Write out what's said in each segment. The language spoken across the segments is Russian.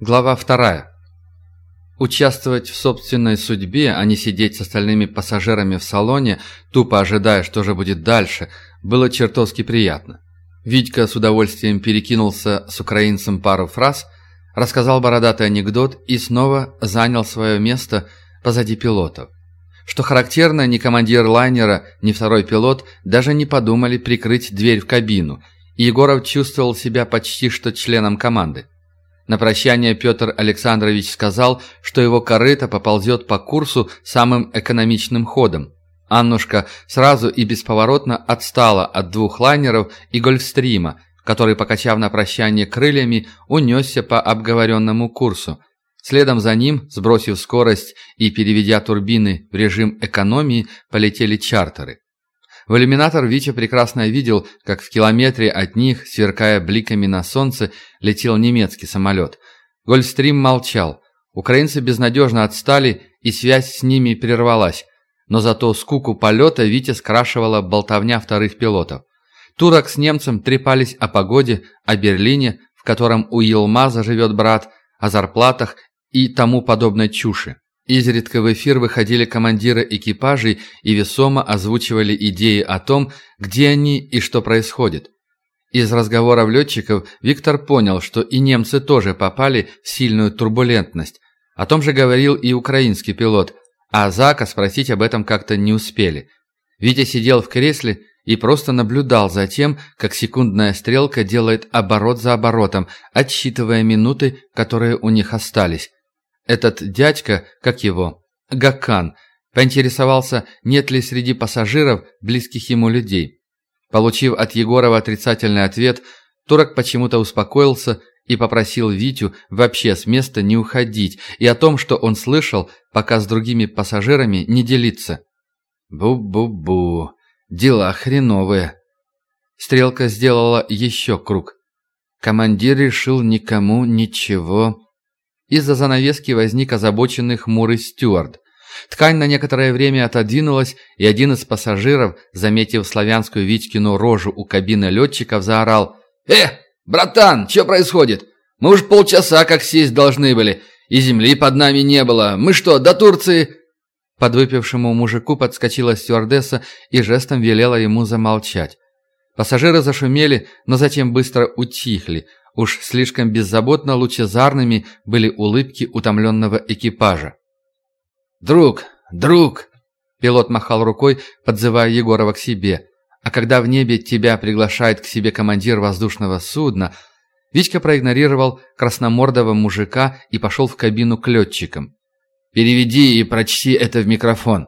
Глава вторая. Участвовать в собственной судьбе, а не сидеть с остальными пассажирами в салоне, тупо ожидая, что же будет дальше, было чертовски приятно. Витька с удовольствием перекинулся с украинцем пару фраз, рассказал бородатый анекдот и снова занял свое место позади пилотов. Что характерно, ни командир лайнера, ни второй пилот даже не подумали прикрыть дверь в кабину, и Егоров чувствовал себя почти что членом команды. На прощание Петр Александрович сказал, что его корыто поползет по курсу самым экономичным ходом. Аннушка сразу и бесповоротно отстала от двух лайнеров и Гольфстрима, который, покачав на прощание крыльями, унесся по обговоренному курсу. Следом за ним, сбросив скорость и переведя турбины в режим экономии, полетели чартеры. В иллюминатор Витя прекрасно видел, как в километре от них, сверкая бликами на солнце, летел немецкий самолет. Гольфстрим молчал. Украинцы безнадежно отстали, и связь с ними прервалась. Но зато скуку полета Витя скрашивала болтовня вторых пилотов. Турок с немцем трепались о погоде, о Берлине, в котором у Елмаза живет брат, о зарплатах и тому подобной чуши. Изредка в эфир выходили командиры экипажей и весомо озвучивали идеи о том, где они и что происходит. Из разговоров летчиков Виктор понял, что и немцы тоже попали в сильную турбулентность. О том же говорил и украинский пилот, а Зака спросить об этом как-то не успели. Витя сидел в кресле и просто наблюдал за тем, как секундная стрелка делает оборот за оборотом, отсчитывая минуты, которые у них остались. Этот дядька, как его, Гакан, поинтересовался, нет ли среди пассажиров близких ему людей. Получив от Егорова отрицательный ответ, турок почему-то успокоился и попросил Витю вообще с места не уходить и о том, что он слышал, пока с другими пассажирами не делиться. Бу-бу-бу, дела хреновые. Стрелка сделала еще круг. Командир решил никому ничего из-за занавески возник озабоченный хмурый стюард. Ткань на некоторое время отодвинулась, и один из пассажиров, заметив славянскую Витькину рожу у кабины летчиков, заорал «Э, братан, что происходит? Мы уж полчаса как сесть должны были, и земли под нами не было. Мы что, до Турции?» Подвыпившему мужику подскочила стюардесса и жестом велела ему замолчать. Пассажиры зашумели, но затем быстро утихли, Уж слишком беззаботно лучезарными были улыбки утомленного экипажа. «Друг! Друг!» Пилот махал рукой, подзывая Егорова к себе. А когда в небе тебя приглашает к себе командир воздушного судна, Витька проигнорировал красномордого мужика и пошел в кабину к летчикам. «Переведи и прочти это в микрофон».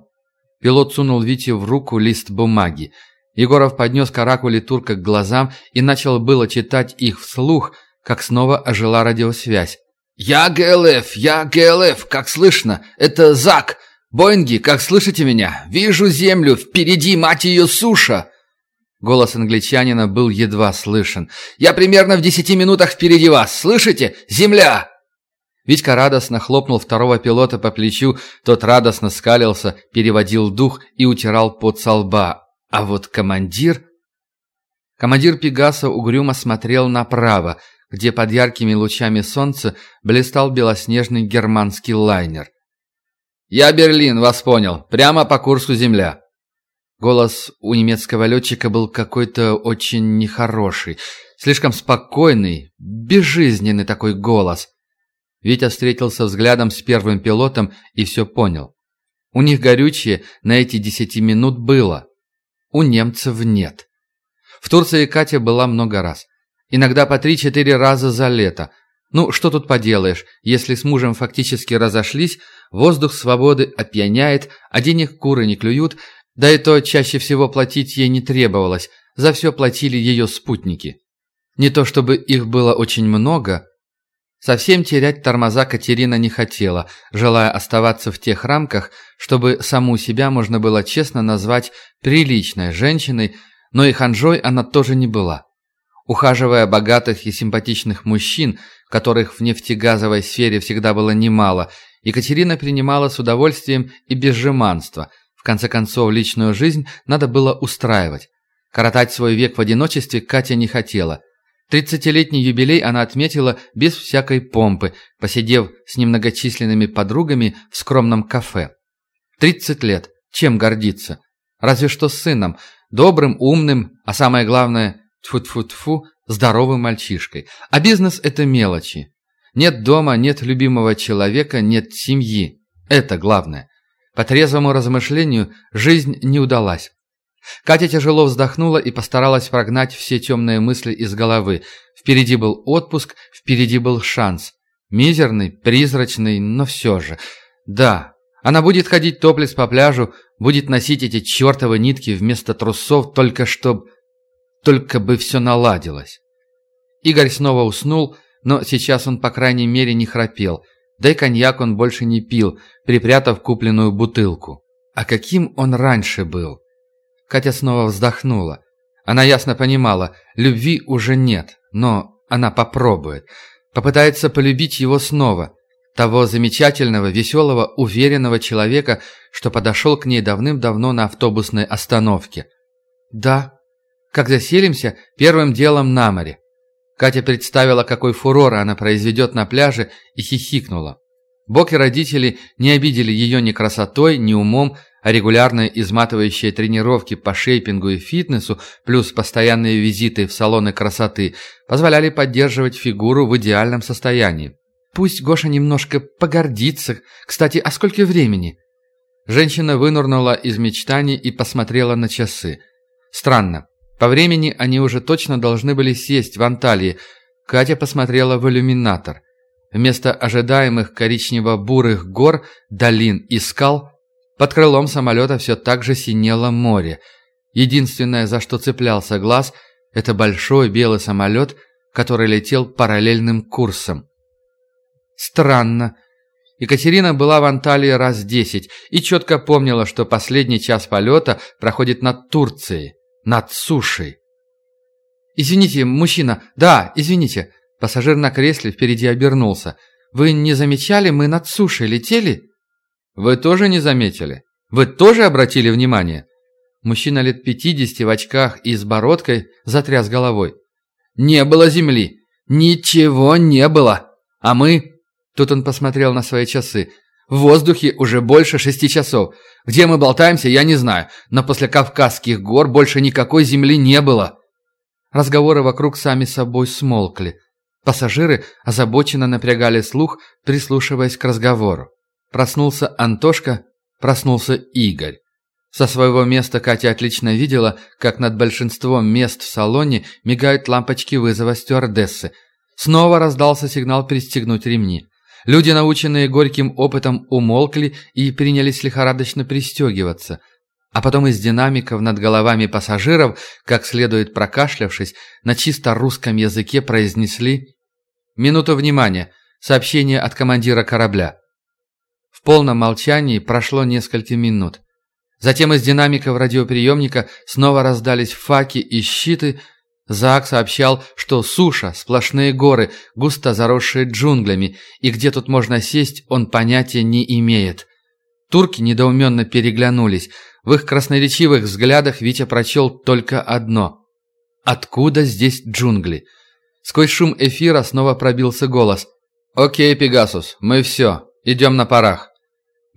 Пилот сунул Вите в руку лист бумаги. Егоров поднес каракули турка к глазам и начал было читать их вслух, как снова ожила радиосвязь. «Я ГЛФ! Я ГЛФ! Как слышно! Это ЗАК! Боинги, как слышите меня? Вижу землю! Впереди, мать ее, суша!» Голос англичанина был едва слышен. «Я примерно в десяти минутах впереди вас! Слышите? Земля!» Витька радостно хлопнул второго пилота по плечу, тот радостно скалился, переводил дух и утирал пот со лба. А вот командир... Командир Пегаса угрюмо смотрел направо, где под яркими лучами солнца блистал белоснежный германский лайнер. «Я Берлин, вас понял. Прямо по курсу земля». Голос у немецкого летчика был какой-то очень нехороший, слишком спокойный, безжизненный такой голос. Витя встретился взглядом с первым пилотом и все понял. У них горючее на эти десяти минут было. У немцев нет. В Турции Катя была много раз. Иногда по три-четыре раза за лето. Ну, что тут поделаешь, если с мужем фактически разошлись, воздух свободы опьяняет, а денег куры не клюют, да и то чаще всего платить ей не требовалось, за все платили ее спутники. Не то чтобы их было очень много, Совсем терять тормоза Катерина не хотела, желая оставаться в тех рамках, чтобы саму себя можно было честно назвать приличной женщиной, но и ханжой она тоже не была. Ухаживая богатых и симпатичных мужчин, которых в нефтегазовой сфере всегда было немало, Екатерина принимала с удовольствием и без жеманства. В конце концов, личную жизнь надо было устраивать. Коротать свой век в одиночестве Катя не хотела – Тридцатилетний юбилей она отметила без всякой помпы, посидев с немногочисленными подругами в скромном кафе. Тридцать лет. Чем гордиться? Разве что сыном, добрым, умным, а самое главное, тьфу-тьфу-тьфу, здоровым мальчишкой. А бизнес – это мелочи. Нет дома, нет любимого человека, нет семьи. Это главное. По трезвому размышлению, жизнь не удалась. Катя тяжело вздохнула и постаралась прогнать все темные мысли из головы. Впереди был отпуск, впереди был шанс. Мизерный, призрачный, но все же. Да, она будет ходить топлес по пляжу, будет носить эти чертовы нитки вместо трусов, только чтоб... Только бы все наладилось. Игорь снова уснул, но сейчас он, по крайней мере, не храпел. Да и коньяк он больше не пил, припрятав купленную бутылку. А каким он раньше был? Катя снова вздохнула. Она ясно понимала, любви уже нет, но она попробует. Попытается полюбить его снова. Того замечательного, веселого, уверенного человека, что подошел к ней давным-давно на автобусной остановке. Да, как заселимся, первым делом на море. Катя представила, какой фурор она произведет на пляже, и хихикнула. Бог и родители не обидели ее ни красотой, ни умом, а регулярные изматывающие тренировки по шейпингу и фитнесу, плюс постоянные визиты в салоны красоты, позволяли поддерживать фигуру в идеальном состоянии. Пусть Гоша немножко погордится. Кстати, а сколько времени? Женщина вынырнула из мечтаний и посмотрела на часы. Странно. По времени они уже точно должны были сесть в Анталии. Катя посмотрела в иллюминатор. Вместо ожидаемых коричнево-бурых гор, долин и скал, под крылом самолета все так же синело море. Единственное, за что цеплялся глаз, это большой белый самолет, который летел параллельным курсом. Странно. Екатерина была в Анталии раз десять и четко помнила, что последний час полета проходит над Турцией, над сушей. «Извините, мужчина, да, извините». Пассажир на кресле впереди обернулся. «Вы не замечали, мы над сушей летели?» «Вы тоже не заметили? Вы тоже обратили внимание?» Мужчина лет пятидесяти в очках и с бородкой затряс головой. «Не было земли! Ничего не было! А мы Тут он посмотрел на свои часы. В воздухе уже больше шести часов. Где мы болтаемся, я не знаю, но после Кавказских гор больше никакой земли не было. Разговоры вокруг сами собой смолкли. Пассажиры озабоченно напрягали слух, прислушиваясь к разговору. Проснулся Антошка, проснулся Игорь. Со своего места Катя отлично видела, как над большинством мест в салоне мигают лампочки вызова стюардессы. Снова раздался сигнал пристегнуть ремни. Люди, наученные горьким опытом, умолкли и принялись лихорадочно пристегиваться. А потом из динамиков над головами пассажиров, как следует прокашлявшись, на чисто русском языке произнесли «Минуту внимания! Сообщение от командира корабля». В полном молчании прошло несколько минут. Затем из динамиков радиоприемника снова раздались факи и щиты, Зак сообщал, что суша, сплошные горы, густо заросшие джунглями, и где тут можно сесть, он понятия не имеет. Турки недоуменно переглянулись. В их красноречивых взглядах Витя прочел только одно. «Откуда здесь джунгли?» Сквозь шум эфира снова пробился голос. «Окей, Пегасус, мы все. Идем на парах.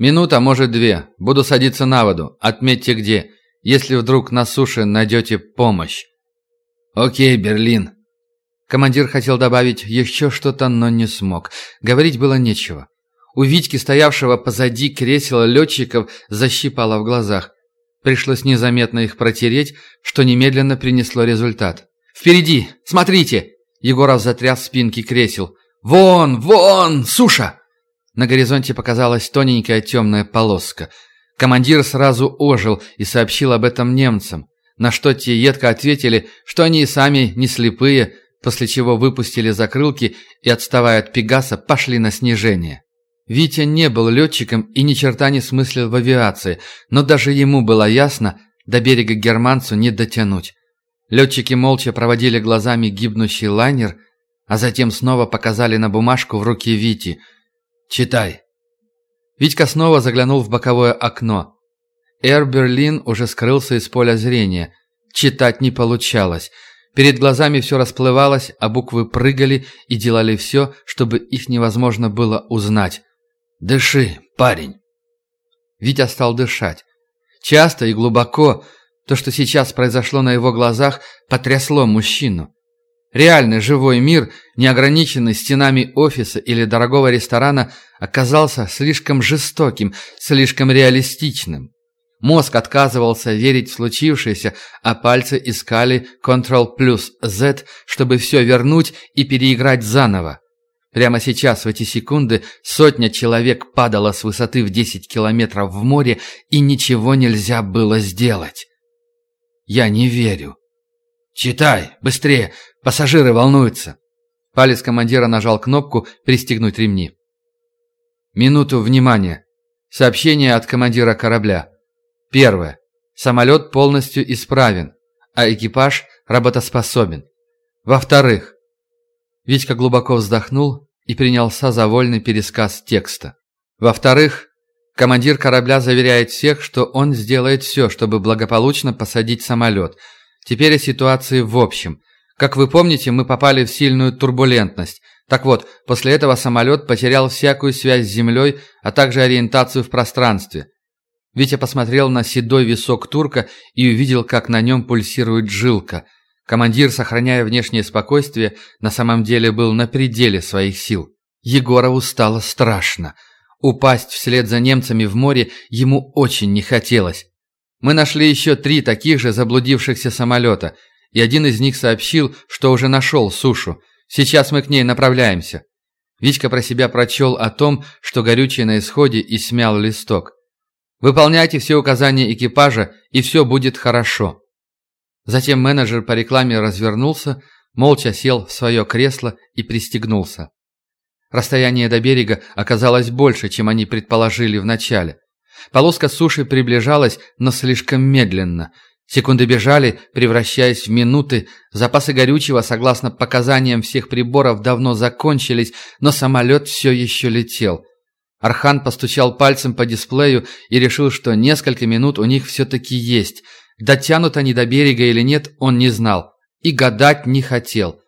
Минута, может, две. Буду садиться на воду. Отметьте где. Если вдруг на суше найдете помощь». «Окей, Берлин». Командир хотел добавить еще что-то, но не смог. Говорить было нечего. У Витьки, стоявшего позади кресела летчиков, защипало в глазах. Пришлось незаметно их протереть, что немедленно принесло результат. «Впереди! Смотрите!» Егоров затряс спинки кресел. «Вон! Вон! Суша!» На горизонте показалась тоненькая темная полоска. Командир сразу ожил и сообщил об этом немцам на что те едко ответили, что они и сами не слепые, после чего выпустили закрылки и, отставая от Пегаса, пошли на снижение. Витя не был летчиком и ни черта не смыслил в авиации, но даже ему было ясно, до берега германцу не дотянуть. Летчики молча проводили глазами гибнущий лайнер, а затем снова показали на бумажку в руки Вити. «Читай». Витька снова заглянул в боковое окно. Эр Берлин уже скрылся из поля зрения. Читать не получалось. Перед глазами все расплывалось, а буквы прыгали и делали все, чтобы их невозможно было узнать. «Дыши, парень!» Витя стал дышать. Часто и глубоко то, что сейчас произошло на его глазах, потрясло мужчину. Реальный живой мир, не ограниченный стенами офиса или дорогого ресторана, оказался слишком жестоким, слишком реалистичным. Мозг отказывался верить в случившееся, а пальцы искали Ctrl плюс Z, чтобы все вернуть и переиграть заново. Прямо сейчас, в эти секунды, сотня человек падала с высоты в 10 километров в море, и ничего нельзя было сделать. Я не верю. «Читай! Быстрее! Пассажиры волнуются!» Палец командира нажал кнопку «Пристегнуть ремни». Минуту внимания. Сообщение от командира корабля. Первое. Самолет полностью исправен, а экипаж работоспособен. Во-вторых. Витька глубоко вздохнул и принялся за вольный пересказ текста. Во-вторых, командир корабля заверяет всех, что он сделает все, чтобы благополучно посадить самолет – Теперь о ситуации в общем. Как вы помните, мы попали в сильную турбулентность. Так вот, после этого самолет потерял всякую связь с землей, а также ориентацию в пространстве. Витя посмотрел на седой висок турка и увидел, как на нем пульсирует жилка. Командир, сохраняя внешнее спокойствие, на самом деле был на пределе своих сил. Егорову стало страшно. Упасть вслед за немцами в море ему очень не хотелось. Мы нашли еще три таких же заблудившихся самолета, и один из них сообщил, что уже нашел сушу. Сейчас мы к ней направляемся. Витька про себя прочел о том, что горючее на исходе и смял листок. Выполняйте все указания экипажа, и все будет хорошо. Затем менеджер по рекламе развернулся, молча сел в свое кресло и пристегнулся. Расстояние до берега оказалось больше, чем они предположили вначале. Полоска суши приближалась, но слишком медленно. Секунды бежали, превращаясь в минуты. Запасы горючего, согласно показаниям всех приборов, давно закончились, но самолет все еще летел. Архан постучал пальцем по дисплею и решил, что несколько минут у них все-таки есть. Дотянут они до берега или нет, он не знал. И гадать не хотел.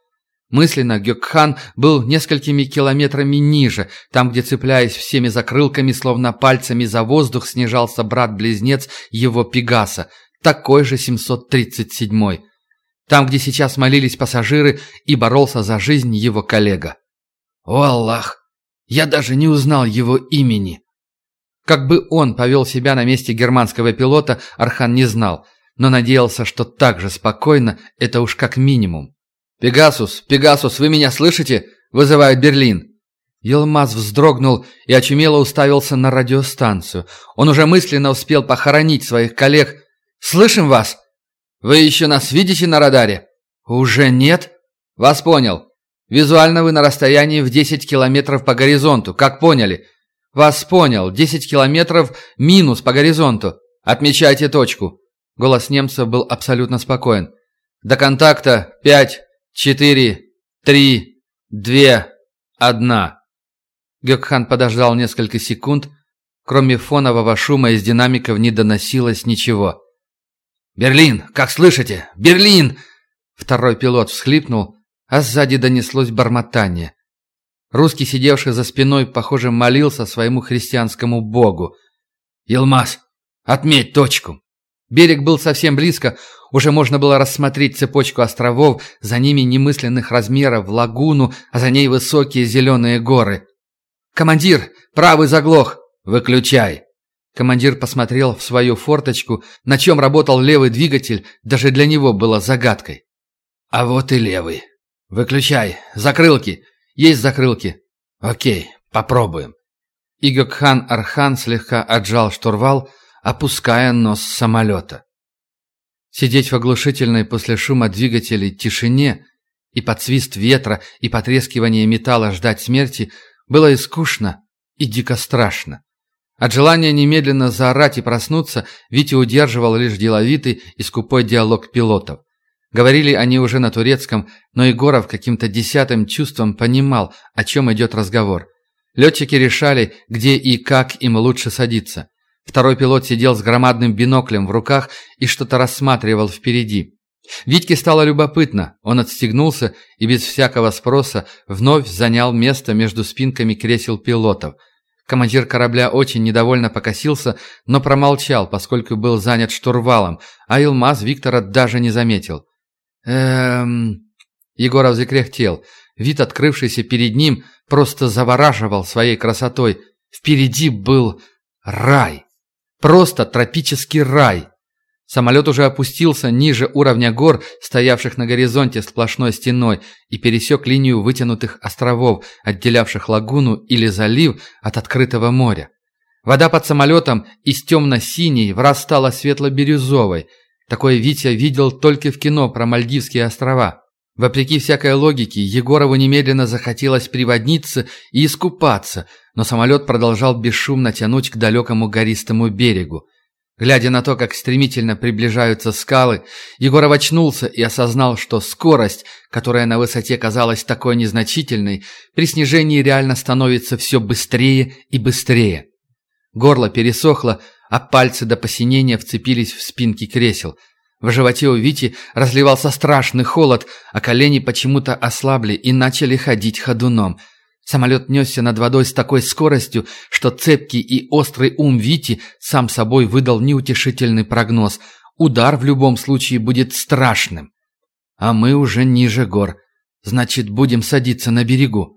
Мысленно Гёкхан был несколькими километрами ниже, там, где, цепляясь всеми закрылками, словно пальцами за воздух, снижался брат-близнец его Пегаса, такой же 737-й. Там, где сейчас молились пассажиры, и боролся за жизнь его коллега. О, Аллах! Я даже не узнал его имени. Как бы он повел себя на месте германского пилота, Архан не знал, но надеялся, что так же спокойно, это уж как минимум. «Пегасус! Пегасус, вы меня слышите?» – вызывает Берлин. Елмаз вздрогнул и очумело уставился на радиостанцию. Он уже мысленно успел похоронить своих коллег. «Слышим вас! Вы еще нас видите на радаре?» «Уже нет?» «Вас понял. Визуально вы на расстоянии в 10 километров по горизонту. Как поняли?» «Вас понял. 10 километров минус по горизонту. Отмечайте точку». Голос немца был абсолютно спокоен. «До контакта 5, четыре, три, две, одна». Гёкхан подождал несколько секунд. Кроме фонового шума из динамиков не доносилось ничего. «Берлин! Как слышите? Берлин!» Второй пилот всхлипнул, а сзади донеслось бормотание. Русский, сидевший за спиной, похоже, молился своему христианскому богу. «Елмаз, отметь точку!» Берег был совсем близко, уже можно было рассмотреть цепочку островов, за ними немысленных размеров лагуну, а за ней высокие зеленые горы. «Командир, правый заглох!» «Выключай!» Командир посмотрел в свою форточку, на чем работал левый двигатель, даже для него было загадкой. «А вот и левый. Выключай. Закрылки. Есть закрылки. Окей, попробуем». Игокхан Архан слегка отжал штурвал, опуская нос самолета. Сидеть в оглушительной после шума двигателей тишине и под свист ветра и потрескивание металла ждать смерти было и скучно, и дико страшно. От желания немедленно заорать и проснуться Витя удерживал лишь деловитый и скупой диалог пилотов. Говорили они уже на турецком, но Егоров каким-то десятым чувством понимал, о чем идет разговор. Летчики решали, где и как им лучше садиться. Второй пилот сидел с громадным биноклем в руках и что-то рассматривал впереди. Витьке стало любопытно. Он отстегнулся и без всякого спроса вновь занял место между спинками кресел пилотов. Командир корабля очень недовольно покосился, но промолчал, поскольку был занят штурвалом, а Илмаз Виктора даже не заметил. «Эм...» Егоров закряхтел. Вид, открывшийся перед ним, просто завораживал своей красотой. Впереди был рай. Просто тропический рай. Самолет уже опустился ниже уровня гор, стоявших на горизонте сплошной стеной, и пересек линию вытянутых островов, отделявших лагуну или залив от открытого моря. Вода под самолетом из темно-синей враз стала светло-бирюзовой. Такое Витя видел только в кино про Мальдивские острова. Вопреки всякой логике, Егорову немедленно захотелось приводниться и искупаться, но самолет продолжал бесшумно тянуть к далекому гористому берегу. Глядя на то, как стремительно приближаются скалы, Егоров очнулся и осознал, что скорость, которая на высоте казалась такой незначительной, при снижении реально становится все быстрее и быстрее. Горло пересохло, а пальцы до посинения вцепились в спинки кресел. В животе у Вити разливался страшный холод, а колени почему-то ослабли и начали ходить ходуном – Самолет несся над водой с такой скоростью, что цепкий и острый ум Вити сам собой выдал неутешительный прогноз. Удар в любом случае будет страшным. А мы уже ниже гор. Значит, будем садиться на берегу.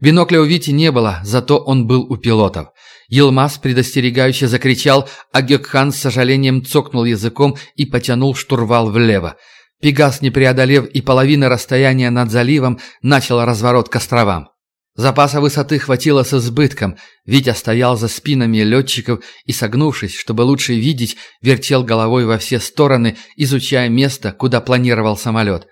Бинокля у Вити не было, зато он был у пилотов. Елмаз предостерегающе закричал, а Гекхан с сожалением цокнул языком и потянул штурвал влево. Пегас, не преодолев и половины расстояния над заливом, начал разворот к островам. Запаса высоты хватило с избытком. Витя стоял за спинами летчиков и, согнувшись, чтобы лучше видеть, вертел головой во все стороны, изучая место, куда планировал самолет.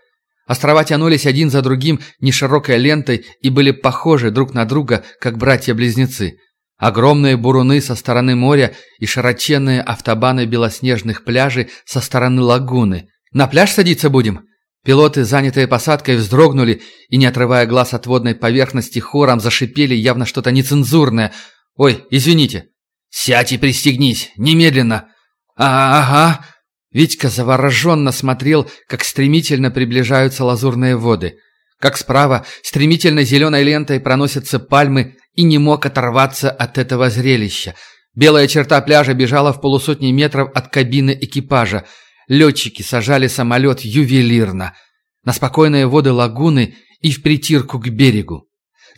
Острова тянулись один за другим неширокой лентой и были похожи друг на друга, как братья-близнецы. Огромные буруны со стороны моря и широченные автобаны белоснежных пляжей со стороны лагуны. «На пляж садиться будем?» Пилоты, занятые посадкой, вздрогнули и, не отрывая глаз от водной поверхности, хором зашипели явно что-то нецензурное. «Ой, извините». «Сядь и пристегнись! Немедленно!» «А, ага!» Витька завороженно смотрел, как стремительно приближаются лазурные воды. Как справа стремительно зеленой лентой проносятся пальмы и не мог оторваться от этого зрелища. Белая черта пляжа бежала в полусотни метров от кабины экипажа – Летчики сажали самолет ювелирно, на спокойные воды лагуны и в притирку к берегу.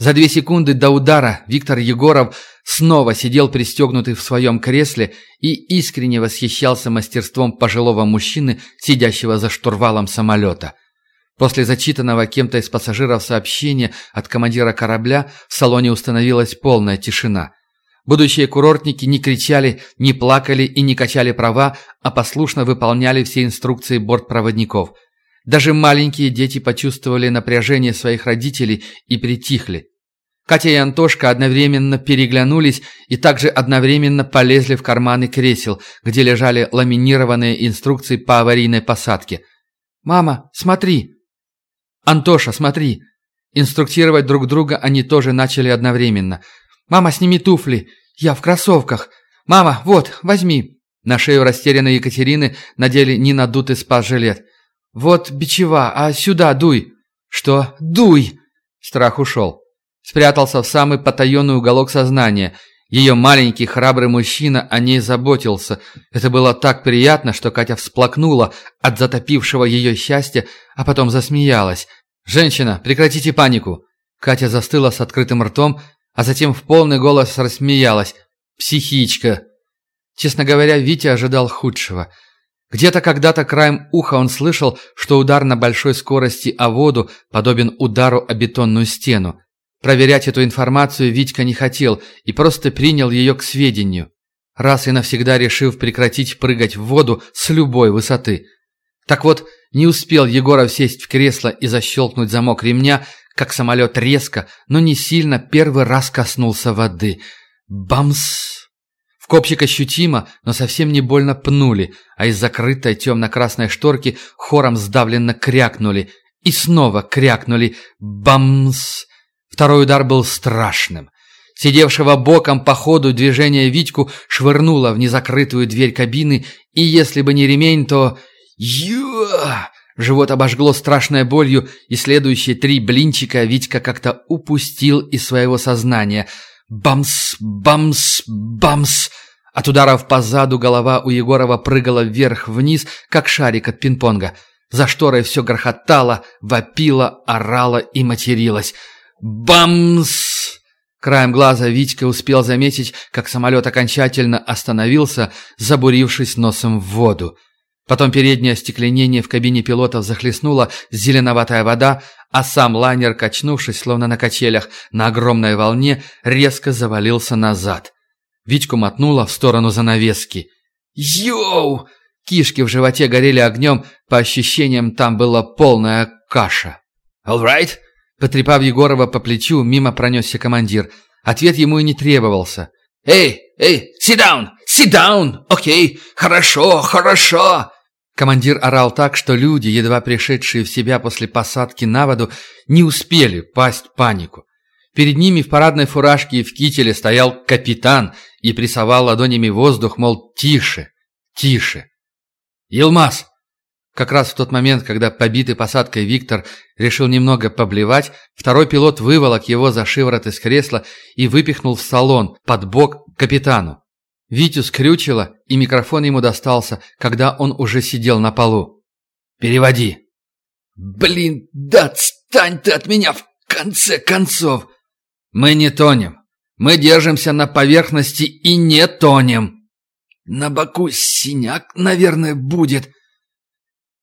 За две секунды до удара Виктор Егоров снова сидел пристегнутый в своем кресле и искренне восхищался мастерством пожилого мужчины, сидящего за штурвалом самолета. После зачитанного кем-то из пассажиров сообщения от командира корабля в салоне установилась полная тишина – Будущие курортники не кричали, не плакали и не качали права, а послушно выполняли все инструкции бортпроводников. Даже маленькие дети почувствовали напряжение своих родителей и притихли. Катя и Антошка одновременно переглянулись и также одновременно полезли в карманы кресел, где лежали ламинированные инструкции по аварийной посадке. «Мама, смотри!» «Антоша, смотри!» Инструктировать друг друга они тоже начали одновременно – «Мама, сними туфли! Я в кроссовках! Мама, вот, возьми!» На шею растерянной Екатерины надели ненадутый спас-жилет. «Вот бичева, а сюда дуй!» «Что? Дуй!» Страх ушел. Спрятался в самый потаенный уголок сознания. Ее маленький храбрый мужчина о ней заботился. Это было так приятно, что Катя всплакнула от затопившего ее счастья, а потом засмеялась. «Женщина, прекратите панику!» Катя застыла с открытым ртом, а затем в полный голос рассмеялась. «Психичка!» Честно говоря, Витя ожидал худшего. Где-то когда-то краем уха он слышал, что удар на большой скорости о воду подобен удару о бетонную стену. Проверять эту информацию Витька не хотел и просто принял ее к сведению, раз и навсегда решив прекратить прыгать в воду с любой высоты. Так вот, не успел Егоров сесть в кресло и защелкнуть замок ремня, как самолет резко, но не сильно первый раз коснулся воды. Бамс! Копчик ощутимо, но совсем не больно пнули, а из закрытой темно-красной шторки хором сдавленно крякнули. И снова крякнули. Бамс! Второй удар был страшным. Сидевшего боком по ходу движения Витьку швырнуло в незакрытую дверь кабины, и если бы не ремень, то... Ю! Живот обожгло страшной болью, и следующие три блинчика Витька как-то упустил из своего сознания. Бамс, бамс, бамс. От ударов по заду голова у Егорова прыгала вверх-вниз, как шарик от пинг-понга. За шторой все грохотало, вопило, орало и материлось. Бамс! Краем глаза Витька успел заметить, как самолет окончательно остановился, забурившись носом в воду. Потом переднее остекленение в кабине пилотов захлестнуло зеленоватая вода, а сам лайнер, качнувшись, словно на качелях, на огромной волне, резко завалился назад. Витьку мотнуло в сторону занавески. «Йоу!» Кишки в животе горели огнем, по ощущениям там была полная каша. «All right?» Потрепав Егорова по плечу, мимо пронесся командир. Ответ ему и не требовался. «Эй, эй, sit down, sit down, окей, okay. хорошо, хорошо!» Командир орал так, что люди, едва пришедшие в себя после посадки на воду, не успели пасть в панику. Перед ними в парадной фуражке и в кителе стоял капитан и прессовал ладонями воздух, мол, тише, тише. «Елмаз!» Как раз в тот момент, когда побитый посадкой Виктор решил немного поблевать, второй пилот выволок его за шиворот из кресла и выпихнул в салон, под бок капитану. Витю скрючило, и микрофон ему достался, когда он уже сидел на полу. «Переводи!» «Блин, да отстань ты от меня в конце концов!» «Мы не тонем. Мы держимся на поверхности и не тонем!» «На боку синяк, наверное, будет!»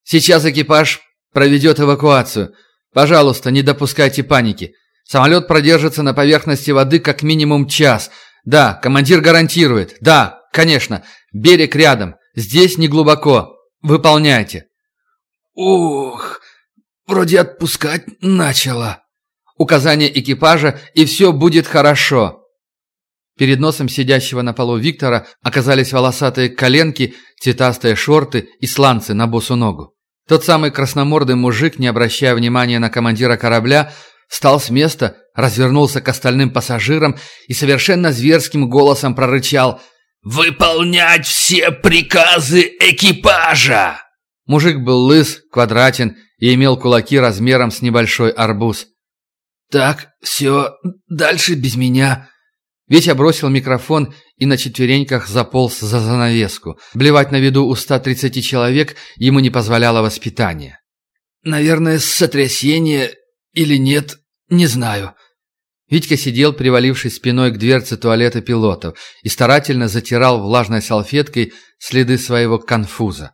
Сейчас экипаж проведет эвакуацию. Пожалуйста, не допускайте паники. Самолет продержится на поверхности воды как минимум час. Да, командир гарантирует. Да, конечно. Берег рядом. Здесь не глубоко. Выполняйте. Ух, вроде отпускать начало. Указание экипажа, и все будет хорошо. Перед носом сидящего на полу Виктора оказались волосатые коленки, цветастые шорты и сланцы на босу ногу. Тот самый красномордый мужик, не обращая внимания на командира корабля, встал с места, развернулся к остальным пассажирам и совершенно зверским голосом прорычал «Выполнять все приказы экипажа!» Мужик был лыс, квадратен и имел кулаки размером с небольшой арбуз. «Так, все, дальше без меня», Витя бросил микрофон и на четвереньках заполз за занавеску. Блевать на виду у 130 человек ему не позволяло воспитание. «Наверное, сотрясение или нет, не знаю». Витька сидел, привалившись спиной к дверце туалета пилотов, и старательно затирал влажной салфеткой следы своего конфуза.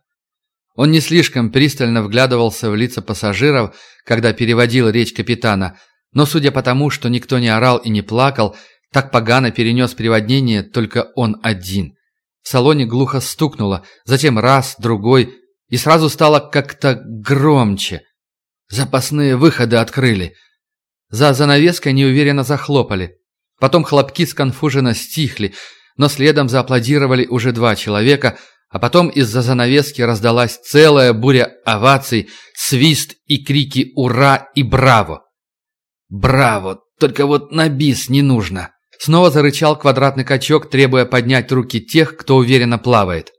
Он не слишком пристально вглядывался в лица пассажиров, когда переводил речь капитана, но, судя по тому, что никто не орал и не плакал, так погано перенес приводнение только он один. В салоне глухо стукнуло, затем раз, другой, и сразу стало как-то громче. Запасные выходы открыли. За занавеской неуверенно захлопали. Потом хлопки сконфуженно стихли, но следом зааплодировали уже два человека, а потом из-за занавески раздалась целая буря оваций, свист и крики «Ура!» и «Браво!». «Браво! Только вот на бис не нужно!» Снова зарычал квадратный качок, требуя поднять руки тех, кто уверенно плавает.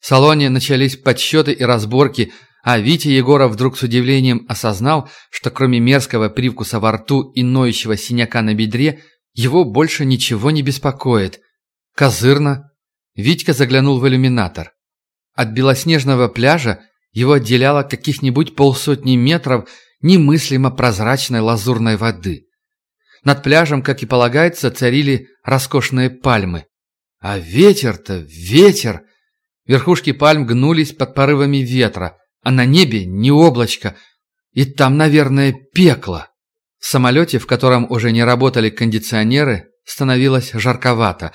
В салоне начались подсчеты и разборки, а Витя Егоров вдруг с удивлением осознал, что кроме мерзкого привкуса во рту и ноющего синяка на бедре, его больше ничего не беспокоит. Козырно. Витька заглянул в иллюминатор. От белоснежного пляжа его отделяло каких-нибудь полсотни метров немыслимо прозрачной лазурной воды. Над пляжем, как и полагается, царили роскошные пальмы. А ветер-то, ветер! Верхушки пальм гнулись под порывами ветра, а на небе не облачко. И там, наверное, пекло. В самолете, в котором уже не работали кондиционеры, становилось жарковато.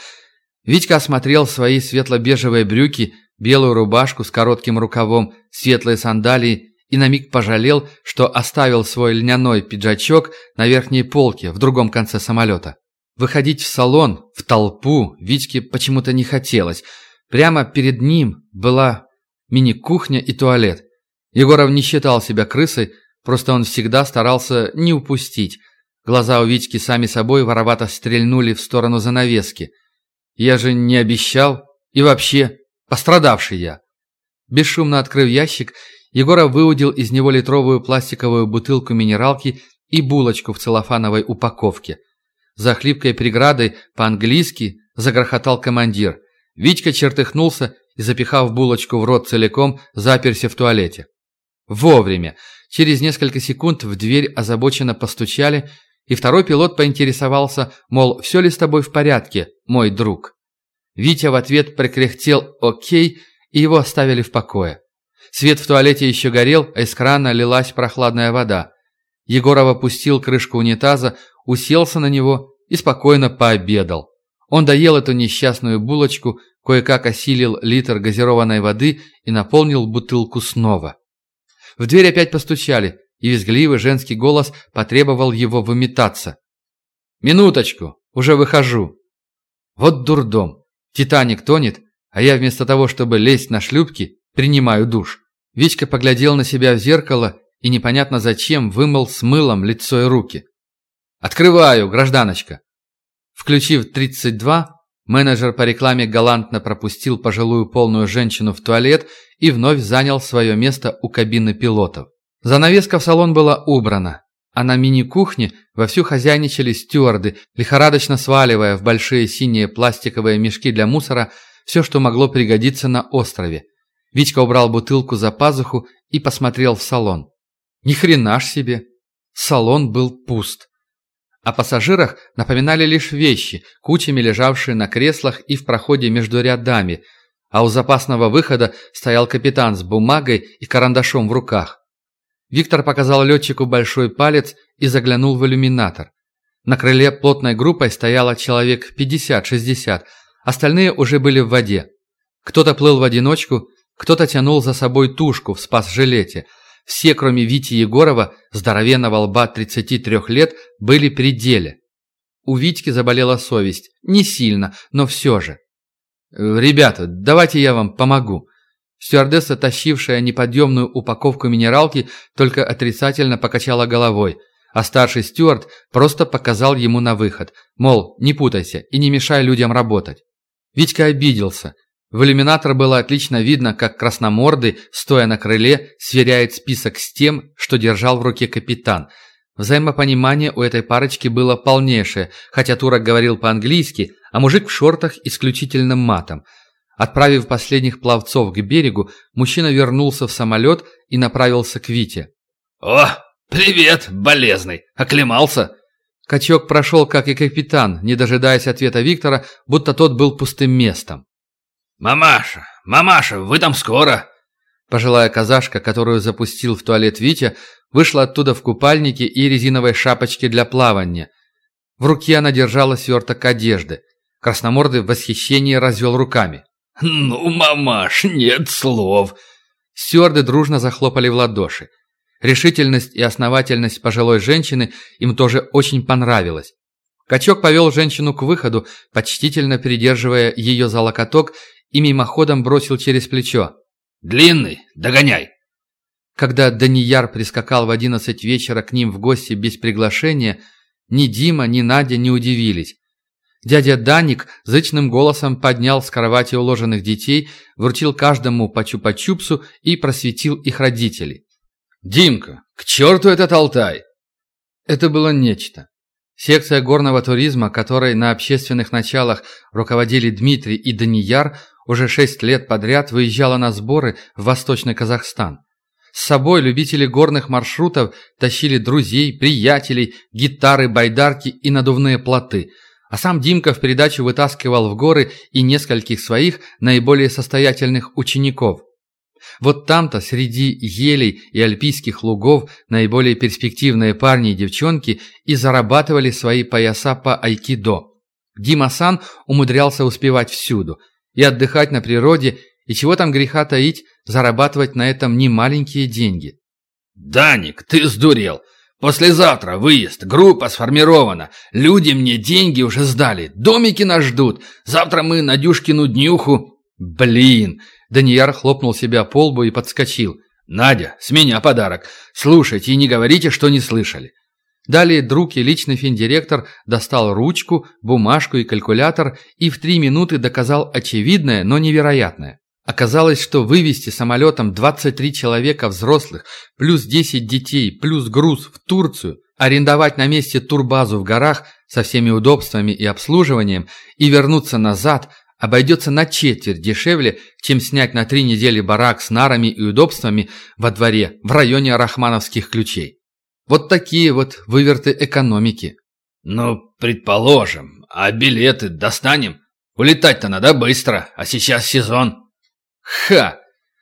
Витька осмотрел свои светло-бежевые брюки, белую рубашку с коротким рукавом, светлые сандалии и на миг пожалел, что оставил свой льняной пиджачок на верхней полке в другом конце самолета. Выходить в салон, в толпу, Витьке почему-то не хотелось. Прямо перед ним была мини-кухня и туалет. Егоров не считал себя крысой, просто он всегда старался не упустить. Глаза у Витьки сами собой воровато стрельнули в сторону занавески. «Я же не обещал. И вообще, пострадавший я». Бесшумно открыв ящик Егоров выудил из него литровую пластиковую бутылку минералки и булочку в целлофановой упаковке. За хлипкой преградой по-английски загрохотал командир. Витька чертыхнулся и, запихав булочку в рот целиком, заперся в туалете. Вовремя. Через несколько секунд в дверь озабоченно постучали, и второй пилот поинтересовался, мол, все ли с тобой в порядке, мой друг. Витя в ответ прокряхтел «Окей», и его оставили в покое. Свет в туалете еще горел, а из крана лилась прохладная вода. Егоров опустил крышку унитаза, уселся на него и спокойно пообедал. Он доел эту несчастную булочку, кое-как осилил литр газированной воды и наполнил бутылку снова. В дверь опять постучали, и визгливый женский голос потребовал его выметаться. «Минуточку, уже выхожу». Вот дурдом. «Титаник» тонет, а я вместо того, чтобы лезть на шлюпки, принимаю душ. Витька поглядел на себя в зеркало и непонятно зачем вымыл с мылом лицо и руки. «Открываю, гражданочка!» Включив 32, менеджер по рекламе галантно пропустил пожилую полную женщину в туалет и вновь занял свое место у кабины пилотов. Занавеска в салон была убрана, а на мини-кухне вовсю хозяйничали стюарды, лихорадочно сваливая в большие синие пластиковые мешки для мусора все, что могло пригодиться на острове. Витька убрал бутылку за пазуху и посмотрел в салон. Ни хрена ж себе! Салон был пуст. О пассажирах напоминали лишь вещи, кучами лежавшие на креслах и в проходе между рядами, а у запасного выхода стоял капитан с бумагой и карандашом в руках. Виктор показал летчику большой палец и заглянул в иллюминатор. На крыле плотной группой стояло человек 50-60, остальные уже были в воде. Кто-то плыл в одиночку, кто-то тянул за собой тушку в спас-жилете. Все, кроме Вити Егорова, здоровенного лба 33 лет, были при деле. У Витьки заболела совесть. Не сильно, но все же. «Ребята, давайте я вам помогу», Стюардесса, тащившая неподъемную упаковку минералки, только отрицательно покачала головой, а старший стюард просто показал ему на выход, мол, не путайся и не мешай людям работать. Витька обиделся. В иллюминатор было отлично видно, как красномордый, стоя на крыле, сверяет список с тем, что держал в руке капитан. Взаимопонимание у этой парочки было полнейшее, хотя турок говорил по-английски, а мужик в шортах исключительным матом – Отправив последних пловцов к берегу, мужчина вернулся в самолет и направился к Вите. «О, привет, болезный! Оклемался?» Качок прошел, как и капитан, не дожидаясь ответа Виктора, будто тот был пустым местом. «Мамаша, мамаша, вы там скоро?» Пожилая казашка, которую запустил в туалет Витя, вышла оттуда в купальнике и резиновой шапочке для плавания. В руке она держала сверток одежды. Красномордый в восхищении развел руками. «Ну, мамаш, нет слов!» Стюарды дружно захлопали в ладоши. Решительность и основательность пожилой женщины им тоже очень понравилась. Качок повел женщину к выходу, почтительно придерживая ее за локоток и мимоходом бросил через плечо. «Длинный, догоняй!» Когда Данияр прискакал в одиннадцать вечера к ним в гости без приглашения, ни Дима, ни Надя не удивились. Дядя Даник зычным голосом поднял с кровати уложенных детей, вручил каждому по чупа-чупсу и просветил их родителей. «Димка, к черту этот Алтай!» Это было нечто. Секция горного туризма, которой на общественных началах руководили Дмитрий и Данияр, уже шесть лет подряд выезжала на сборы в Восточный Казахстан. С собой любители горных маршрутов тащили друзей, приятелей, гитары, байдарки и надувные плоты – а сам Димка в передачу вытаскивал в горы и нескольких своих наиболее состоятельных учеников. Вот там-то, среди елей и альпийских лугов, наиболее перспективные парни и девчонки и зарабатывали свои пояса по айкидо. Дима-сан умудрялся успевать всюду. И отдыхать на природе, и чего там греха таить, зарабатывать на этом немаленькие деньги. «Даник, ты сдурел! Послезавтра выезд, группа сформирована. Люди мне деньги уже сдали, домики нас ждут. Завтра мы Надюшкину днюху...» «Блин!» Данияр хлопнул себя по лбу и подскочил. «Надя, с меня подарок. Слушайте и не говорите, что не слышали». Далее друг и личный финдиректор достал ручку, бумажку и калькулятор и в три минуты доказал очевидное, но невероятное. Оказалось, что вывести самолетом 23 человека взрослых, плюс 10 детей, плюс груз в Турцию, арендовать на месте турбазу в горах со всеми удобствами и обслуживанием и вернуться назад обойдется на четверть дешевле, чем снять на три недели барак с нарами и удобствами во дворе в районе Рахмановских ключей. Вот такие вот выверты экономики. Ну, предположим, а билеты достанем? Улетать-то надо быстро, а сейчас сезон. Ха!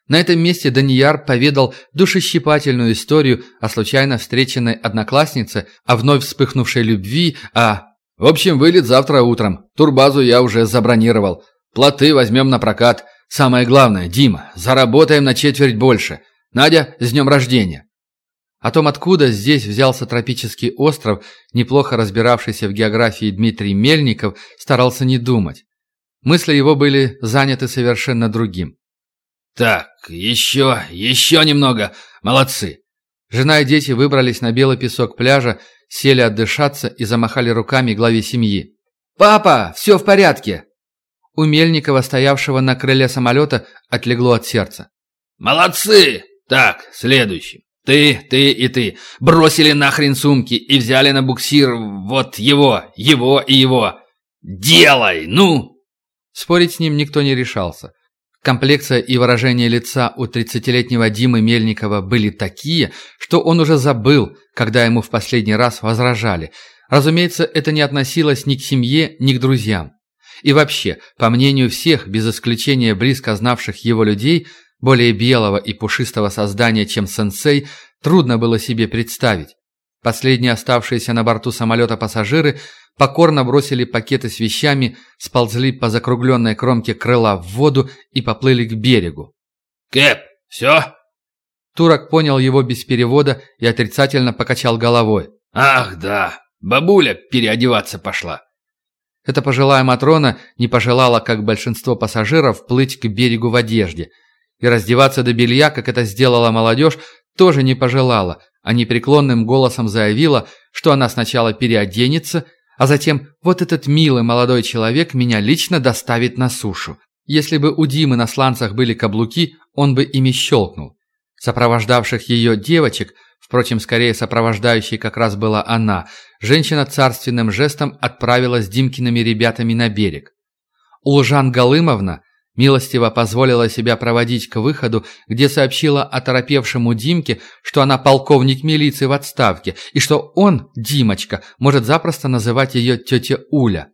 На этом месте Данияр поведал душещипательную историю о случайно встреченной однокласснице, о вновь вспыхнувшей любви, о... В общем, вылет завтра утром. Турбазу я уже забронировал. Плоты возьмем на прокат. Самое главное, Дима, заработаем на четверть больше. Надя, с днем рождения. О том, откуда здесь взялся тропический остров, неплохо разбиравшийся в географии Дмитрий Мельников, старался не думать. Мысли его были заняты совершенно другим. «Так, еще, еще немного. Молодцы!» Жена и дети выбрались на белый песок пляжа, сели отдышаться и замахали руками главе семьи. «Папа, все в порядке!» У Мельникова, стоявшего на крыле самолета, отлегло от сердца. «Молодцы! Так, следующий. Ты, ты и ты. Бросили нахрен сумки и взяли на буксир вот его, его и его. Делай, ну!» Спорить с ним никто не решался. Комплекция и выражение лица у 30-летнего Димы Мельникова были такие, что он уже забыл, когда ему в последний раз возражали. Разумеется, это не относилось ни к семье, ни к друзьям. И вообще, по мнению всех, без исключения близко знавших его людей, более белого и пушистого создания, чем сенсей, трудно было себе представить. Последние оставшиеся на борту самолета пассажиры покорно бросили пакеты с вещами, сползли по закругленной кромке крыла в воду и поплыли к берегу. «Кэп, все?» Турок понял его без перевода и отрицательно покачал головой. «Ах, да, бабуля переодеваться пошла». Эта пожилая Матрона не пожелала, как большинство пассажиров, плыть к берегу в одежде. И раздеваться до белья, как это сделала молодежь, тоже не пожелала, а непреклонным голосом заявила, что она сначала переоденется, а затем вот этот милый молодой человек меня лично доставит на сушу. Если бы у Димы на сланцах были каблуки, он бы ими щелкнул. Сопровождавших ее девочек, впрочем, скорее сопровождающей как раз была она, женщина царственным жестом отправила с Димкиными ребятами на берег. Улжан Галымовна Милостиво позволила себя проводить к выходу, где сообщила оторопевшему Димке, что она полковник милиции в отставке, и что он, Димочка, может запросто называть ее тетя Уля.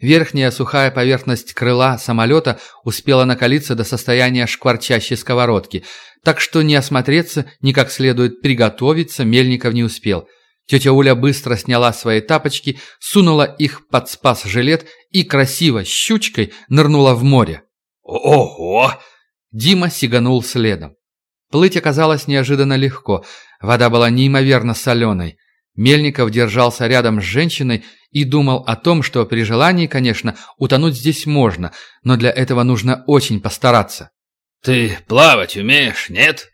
Верхняя сухая поверхность крыла самолета успела накалиться до состояния шкварчащей сковородки, так что ни осмотреться, ни как следует приготовиться Мельников не успел. Тетя Уля быстро сняла свои тапочки, сунула их под спас-жилет и красиво щучкой нырнула в море. «Ого!» Дима сиганул следом. Плыть оказалось неожиданно легко. Вода была неимоверно соленой. Мельников держался рядом с женщиной и думал о том, что при желании, конечно, утонуть здесь можно, но для этого нужно очень постараться. «Ты плавать умеешь, нет?»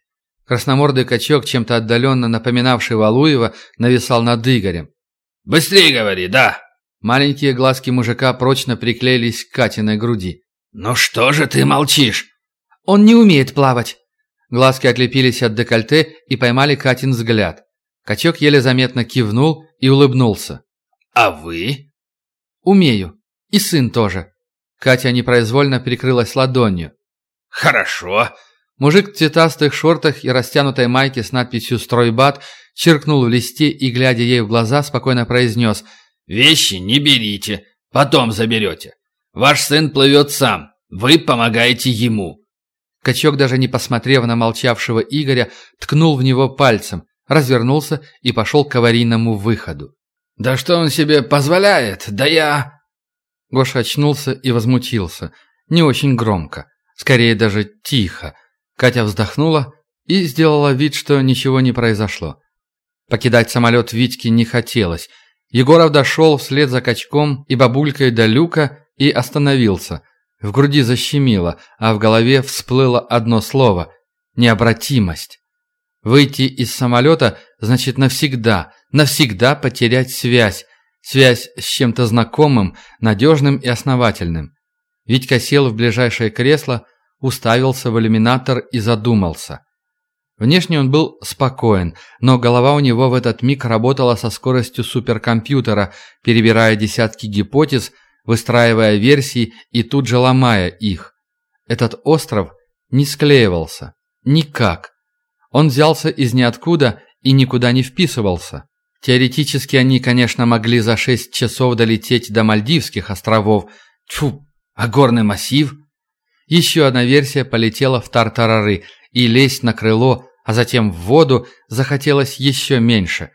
Красномордый качок, чем-то отдаленно напоминавший Валуева, нависал над Игорем. «Быстрее говори, да!» Маленькие глазки мужика прочно приклеились к Катиной груди. «Ну что же ты молчишь?» «Он не умеет плавать». Глазки отлепились от декольте и поймали Катин взгляд. Качок еле заметно кивнул и улыбнулся. «А вы?» «Умею. И сын тоже». Катя непроизвольно прикрылась ладонью. «Хорошо». Мужик в цветастых шортах и растянутой майке с надписью «Стройбат» чиркнул в листе и, глядя ей в глаза, спокойно произнес «Вещи не берите, потом заберете. Ваш сын плывет сам. Вы помогаете ему». Качок, даже не посмотрев на молчавшего Игоря, ткнул в него пальцем, развернулся и пошел к аварийному выходу. «Да что он себе позволяет? Да я...» Гоша очнулся и возмутился. Не очень громко. Скорее даже тихо. Катя вздохнула и сделала вид, что ничего не произошло. Покидать самолет Витьке не хотелось. Егоров дошел вслед за качком и бабулькой до люка и остановился. В груди защемило, а в голове всплыло одно слово – необратимость. Выйти из самолета значит навсегда, навсегда потерять связь, связь с чем-то знакомым, надежным и основательным. Витька сел в ближайшее кресло, уставился в иллюминатор и задумался. Внешне он был спокоен, но голова у него в этот миг работала со скоростью суперкомпьютера, перебирая десятки гипотез, выстраивая версии и тут же ломая их. Этот остров не склеивался. Никак. Он взялся из ниоткуда и никуда не вписывался. Теоретически они, конечно, могли за шесть часов долететь до Мальдивских островов. Тьфу, а горный массив? Еще одна версия полетела в Тартарары, и лезть на крыло, а затем в воду захотелось еще меньше.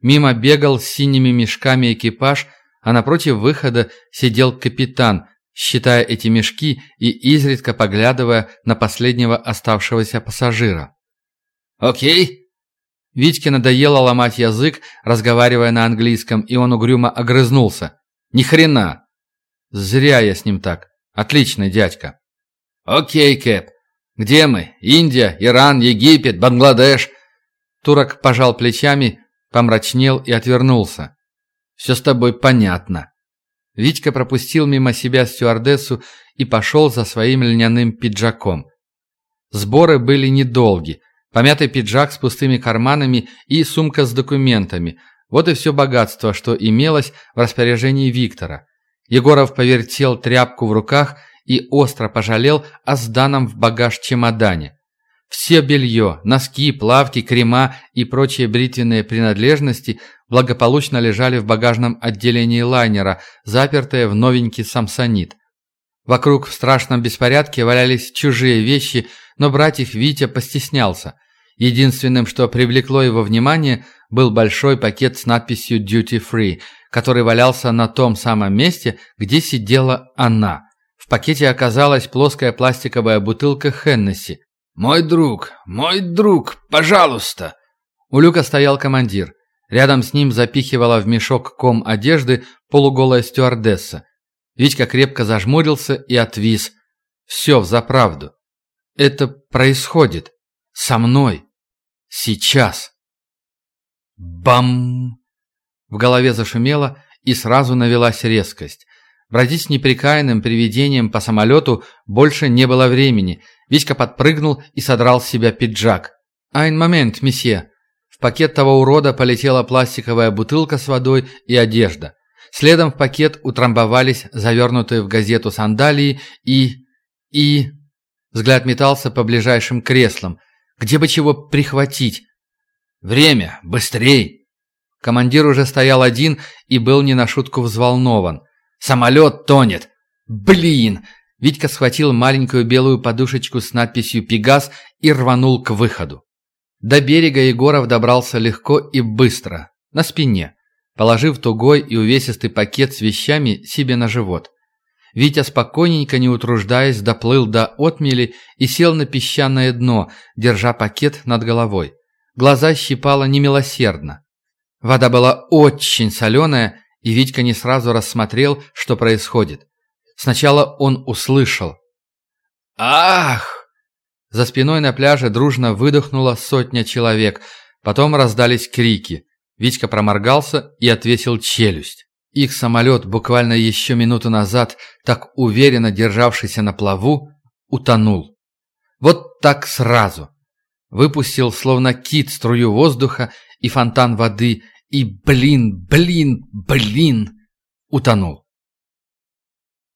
Мимо бегал с синими мешками экипаж, а напротив выхода сидел капитан, считая эти мешки и изредка поглядывая на последнего оставшегося пассажира. «Окей?» Витьке надоело ломать язык, разговаривая на английском, и он угрюмо огрызнулся. «Ни хрена!» «Зря я с ним так. Отличный дядька». «Окей, Кэп. Где мы? Индия, Иран, Египет, Бангладеш?» Турок пожал плечами, помрачнел и отвернулся. «Все с тобой понятно». Витька пропустил мимо себя стюардессу и пошел за своим льняным пиджаком. Сборы были недолги. Помятый пиджак с пустыми карманами и сумка с документами. Вот и все богатство, что имелось в распоряжении Виктора. Егоров повертел тряпку в руках и остро пожалел о сданном в багаж чемодане. Все белье, носки, плавки, крема и прочие бритвенные принадлежности благополучно лежали в багажном отделении лайнера, запертые в новенький самсонит. Вокруг в страшном беспорядке валялись чужие вещи, но брать их Витя постеснялся. Единственным, что привлекло его внимание, был большой пакет с надписью «Duty Free», который валялся на том самом месте, где сидела она. В пакете оказалась плоская пластиковая бутылка Хеннесси. «Мой друг, мой друг, пожалуйста!» У люка стоял командир. Рядом с ним запихивала в мешок ком одежды полуголая стюардесса. Витька крепко зажмурился и отвис. «Все взаправду. Это происходит. Со мной. Сейчас». Бам! В голове зашумело и сразу навелась резкость. Бродить с неприкаянным привидением по самолету больше не было времени – Витька подпрыгнул и содрал с себя пиджак. «Айн момент, месье!» В пакет того урода полетела пластиковая бутылка с водой и одежда. Следом в пакет утрамбовались завернутые в газету сандалии и... и... Взгляд метался по ближайшим креслам. Где бы чего прихватить? «Время! Быстрей!» Командир уже стоял один и был не на шутку взволнован. «Самолет тонет! Блин! Витька схватил маленькую белую подушечку с надписью «Пегас» и рванул к выходу. До берега Егоров добрался легко и быстро, на спине, положив тугой и увесистый пакет с вещами себе на живот. Витя спокойненько, не утруждаясь, доплыл до отмели и сел на песчаное дно, держа пакет над головой. Глаза щипало немилосердно. Вода была очень соленая, и Витька не сразу рассмотрел, что происходит. Сначала он услышал. «Ах!» За спиной на пляже дружно выдохнула сотня человек. Потом раздались крики. Витька проморгался и отвесил челюсть. Их самолет, буквально еще минуту назад, так уверенно державшийся на плаву, утонул. Вот так сразу. Выпустил, словно кит, струю воздуха и фонтан воды, и, блин, блин, блин, утонул.